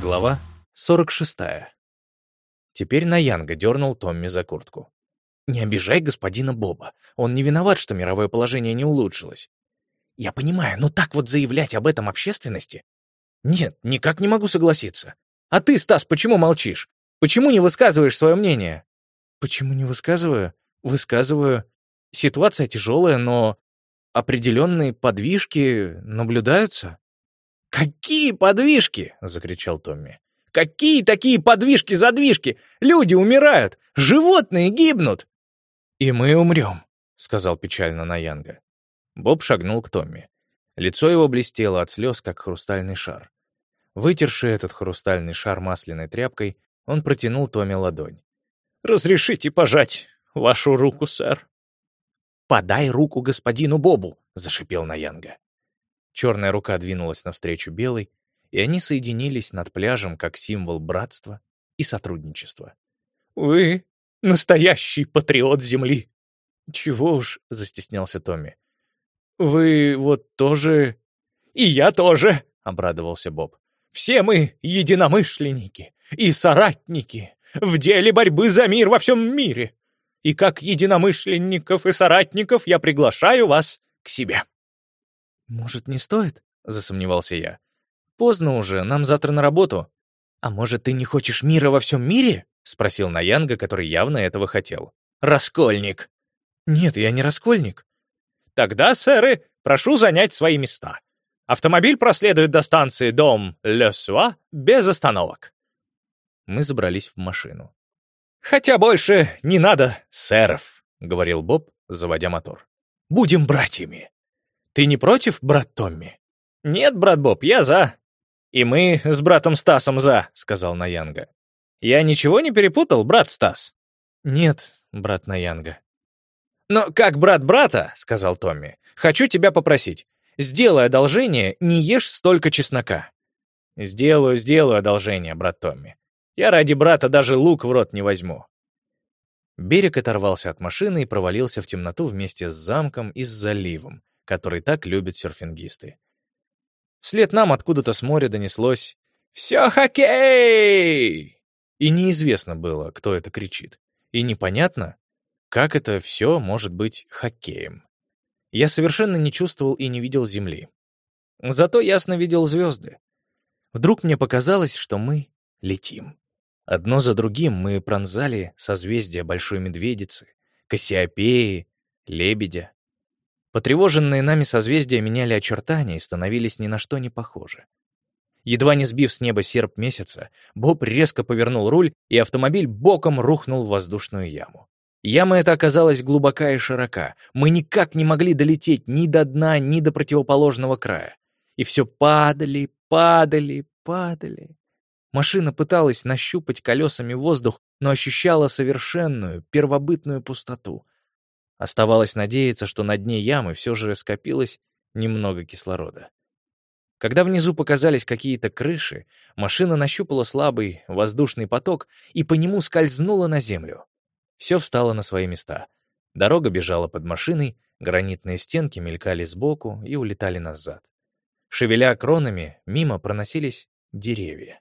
Глава 46. Теперь Наянга дернул Томми за куртку. «Не обижай господина Боба. Он не виноват, что мировое положение не улучшилось. Я понимаю, но так вот заявлять об этом общественности? Нет, никак не могу согласиться. А ты, Стас, почему молчишь? Почему не высказываешь свое мнение?» «Почему не высказываю? Высказываю. Ситуация тяжелая, но определенные подвижки наблюдаются». «Какие подвижки?» — закричал Томми. «Какие такие подвижки-задвижки? Люди умирают! Животные гибнут!» «И мы умрем», — сказал печально Наянга. Боб шагнул к Томми. Лицо его блестело от слез, как хрустальный шар. Вытерши этот хрустальный шар масляной тряпкой, он протянул Томми ладонь. «Разрешите пожать вашу руку, сэр?» «Подай руку господину Бобу!» — зашипел Наянга. Черная рука двинулась навстречу белой, и они соединились над пляжем как символ братства и сотрудничества. «Вы настоящий патриот Земли!» «Чего уж», — застеснялся Томми. «Вы вот тоже...» «И я тоже», — обрадовался Боб. «Все мы единомышленники и соратники в деле борьбы за мир во всем мире. И как единомышленников и соратников я приглашаю вас к себе». «Может, не стоит?» — засомневался я. «Поздно уже, нам завтра на работу». «А может, ты не хочешь мира во всем мире?» — спросил Наянга, который явно этого хотел. «Раскольник!» «Нет, я не раскольник». «Тогда, сэры, прошу занять свои места. Автомобиль проследует до станции Дом Ле без остановок». Мы забрались в машину. «Хотя больше не надо сэров», — говорил Боб, заводя мотор. «Будем братьями». Ты не против, брат Томми?» «Нет, брат Боб, я за». «И мы с братом Стасом за», — сказал Наянга. «Я ничего не перепутал, брат Стас?» «Нет, брат Наянга». «Но как брат брата», — сказал Томми, — «хочу тебя попросить. Сделай одолжение, не ешь столько чеснока». «Сделаю, сделаю одолжение, брат Томми. Я ради брата даже лук в рот не возьму». Берег оторвался от машины и провалился в темноту вместе с замком и с заливом, который так любят серфингисты. Вслед нам откуда-то с моря донеслось «Все хоккей!» И неизвестно было, кто это кричит. И непонятно, как это все может быть хоккеем. Я совершенно не чувствовал и не видел земли. Зато ясно видел звезды. Вдруг мне показалось, что мы летим. Одно за другим мы пронзали созвездия Большой Медведицы, Кассиопеи, Лебедя. Потревоженные нами созвездия меняли очертания и становились ни на что не похожи. Едва не сбив с неба серп месяца, Боб резко повернул руль, и автомобиль боком рухнул в воздушную яму. Яма эта оказалась глубока и широка. Мы никак не могли долететь ни до дна, ни до противоположного края. И все падали, падали, падали. Машина пыталась нащупать колесами воздух, но ощущала совершенную, первобытную пустоту — Оставалось надеяться, что на дне ямы все же скопилось немного кислорода. Когда внизу показались какие-то крыши, машина нащупала слабый воздушный поток и по нему скользнула на землю. Все встало на свои места. Дорога бежала под машиной, гранитные стенки мелькали сбоку и улетали назад. Шевеля кронами, мимо проносились деревья.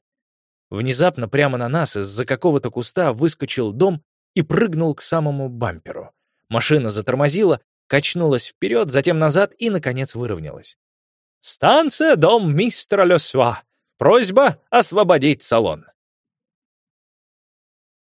Внезапно прямо на нас из-за какого-то куста выскочил дом и прыгнул к самому бамперу. Машина затормозила, качнулась вперед, затем назад и, наконец, выровнялась. «Станция, дом мистера Лесуа. Просьба освободить салон».